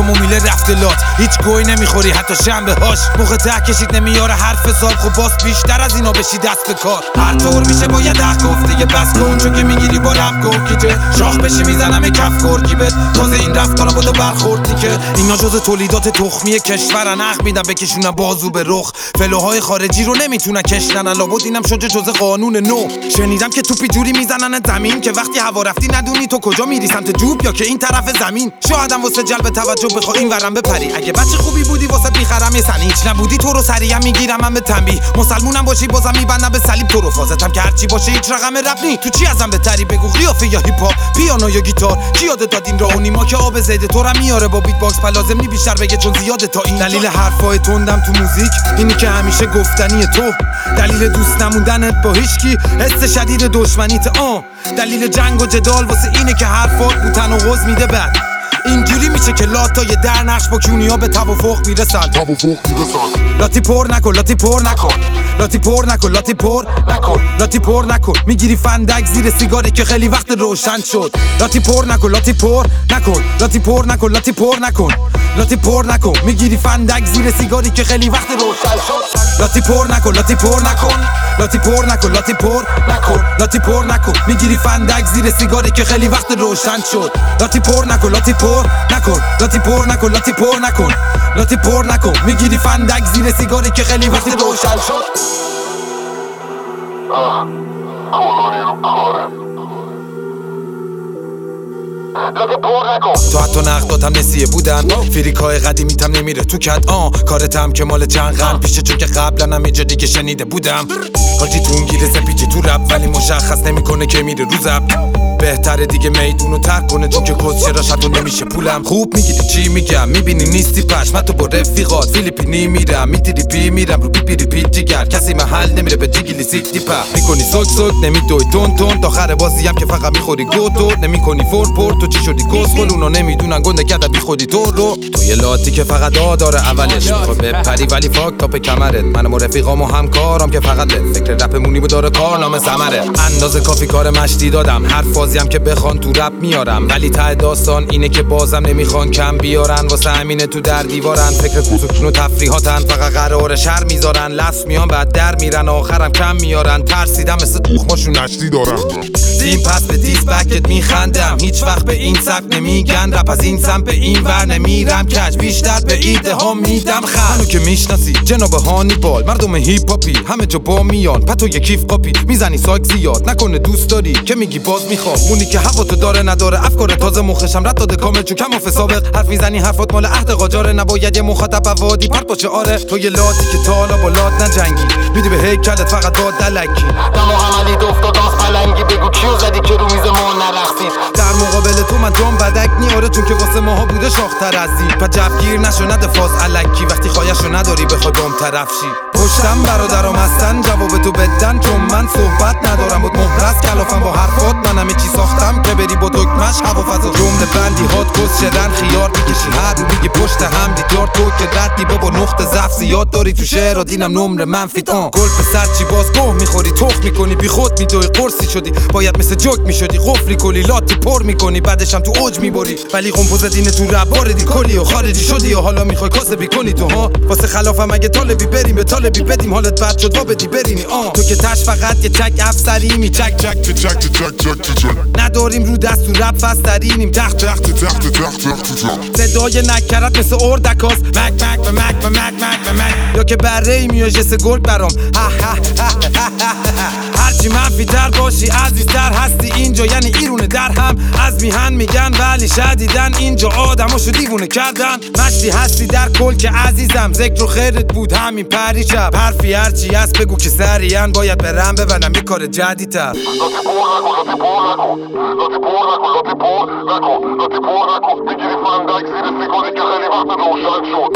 گیجم و میله رفته لات هیچ گوی نمی‌خوری حتی شنبه هاش. موقع ته کشید نمیاره حرف سال. خب باس بیشتر از اینا بشی دست به کار. هر طور میشه باید حق گفت. دیگه بس کن چون که می‌گیری با لب گیجه شاخ بشی می‌زنم کف گرگیبت تازه این رفتارا بودو برخوردی که اینا جز تولیدات تخمی کشورن. حق میدم بکشونم بازو به رخ. فلوهای خارجی رو نمی‌تونن کشنن لابد اینم شده جز قانون نو. شنیدم که توپی جوری می‌زنن زمین که وقتی هوا رفتی ندونی تو کجا میری. سمت جوب یا که این طرف زمین. شایدم واسه جلب توجه بخوا این ورم بپری. اگه بچه خوبی بودی واسه می‌خرم یه هیچ نبودی تو رو سریم می‌گیرم من به تنبیه. مسلمونم باشی بازم میبندم به صلیب. تو رو فازتم که هرچی باشه هیچ رقم رفنی تو چی ازم بهتری بگو؟ قیافه یا هیپ هاپ پیانو یا گیتار؟ کی یادت داد این راهونی ما که آب زیده؟ تو رو میاره با بیت باکس لازم نی بیشتر بگه چون زیاده تا این دلیل حرفای تندم تو موزیک. اینی که همیشه گفتنی تو. دلیل دوست نموندنت با هیچکی. حس شدید دشمنیت آ دلیل جنگ و جدال واسه اینه که حرفات بود تناقض میده بعد. اینجوری میشه که لاتای در نقش با کیونیا به توافق می‌رسن. لاتی پر نکن لاتی پر نکن. لاتی پر نکن لاتی پر نکن. لاتی پر نکن. می‌گیری فندک زیر سیگاری که خیلی وقت روشن شد. لاتی پر نکن لاتی پر نکن. لاتی پر نکن لاتی پر نکن. لاتی پر نکن می‌گیری فندک زیر سیگاری که خیلی وقت روشن شد لاتی پر نکن لاتی پر نکن لاتی پر نکن لاتی پر نکن لاتی پر نکن می‌گیری فندک زیر سیگاری که خیلی وقت روشن شد لاتی پر نکن لاتی پر نکن لاتی پر نکن لاتی پر نکن لاتی پر نکن می‌گیری فندک زیر سیگاری که خیلی وقت روشن شد تو حتی نقداتم نسیه بودن. فریکای قدیمیتم نمیره تو کد آ کارتم که مال چند قرن پیشه چون که قبلا هم اینجا دیگه شنیده بودم. حاجی تو گیره سپیچی تو رب ولی مشخص نمی‌کنه که میره رو بهتره دیگه میدونو ترک کنه چون که کس چرا شد نمیشه پولم. خوب می‌گیری چی میگم؟ می‌بینی نیستی پش من تو با رفیقات فیلیپینی میرم. میتیری پی میرم رو پی پی ریپیت جگر. کسی محل نمیره به جیگیلی سیکتی پا. می‌کنی سوک سوک نمیدوی تون تون. آخر بازی هم که فقط می‌خوری گوتو نمی‌کنی فور پور. تو چی شدی کس؟ اونا نمی‌دونن گنده کرده بی خودی تو رو. تو یه لاتی که فقط داره اولش. می‌خوای بپری ولی فاک تا کمرت. من و رفیقام و همکارم که فقط فکر رپ مونی بود داره کارنامه سمره اندازه کافی کار مشتی دادم. هر هم که بخوان تو رپ میارم. ولی ته داستان اینه که بازم نمی‌خوان کم بیارن. واسه همینه تو در دیوارن. فکر کوسکون و تفریحاتن. فقط قرار شر می‌ذارن. لفظ میان بعد در میرن. آخرم کم میارن. ترسیدم مثل تخماشون نشتی دارن دیم پس به دیس بکت میخندم. هیچ وقت به این سب نمیگن. رپ از این سم به این ور نمیرم. کج بیشتر به ایده ها میدم. خانو که می‌شناسی جناب هانی بال مردم هیپ هاپی همه جا با میان. پتو یکیف قاپی. می‌زنی سایک زیاد. نکنه دوست داری که میگی باز می‌خوام. اونی که هوا تو داره نداره. افکار تازه مخشم رد داده کامل چون کم سابق حرف می‌زنی حرفات مال عهد قاجاره نباید یه مخاطب وادی پرت باشه آره. تو یه لاتی که تا حالا با لات نجنگی. میدی به هیکلت فقط داد دلکی. دم عملی افتاد آخ پلنگی. بگو کیو زدی که رو میز ما نرخصید در مقابل تو من جام بدک نیاره چون که واسه ماها بوده شاختر ازی پا جفگیر نشو نده فاز علکی. وقتی خواهشو نداری بخوای بام طرف شی. پشتم برادرام هستن جواب تو بدن چون من صحبت ندارم. بود مهرس کلافم با حرفات من همه چی ساختم. که بری با دکمش هوا فضا. جمله بندی هات کس شدن خیار می‌کشی. هر پشت هم دیدار. تو که ردی بابا نقطه ضعف زیاد داری تو شعر دینم نمره منفی آن گل سر چی باز گوه می‌خوری؟ تخ می‌کنی بی خود میدوی قرصی شدی. باید مثل جوک می‌شدی. قفلی کلی لاتی پر می‌کنی. بعدشم تو اوج می‌بری. ولی قمپوز دین تو رب دی کلی و خارجی شدی و حالا می‌خوای کاسه کنی تو ها؟ واسه خلافم اگه طالبی بریم به طالبی بدیم حالت بد شد بدی برینی آ تو که تش فقط یه چک افسری می چک چک چک چک چک چک نداریم رو دست و رب فسترینیم. تخت تخت تخت تخت تخت صدای نکرت مثل اردکاس مک مک مک مک مک و مک یا که بره ای جس گرگ برام. هرچی منفی تر باشی عزیزتر هستی. اینجا یعنی ایرونه در هم. از میهن میگن ولی شدیدن اینجا آدماشو دیوونه کردن. مشتی هستی در کل که عزیزم. ذکر و خیرت بود همین پری شب. حرفی هرچی هست بگو که سریعا باید برم ببنم یه کار جدیدتر. بگیری فندک زیر سیگاری که خیلی وقت روشن شد.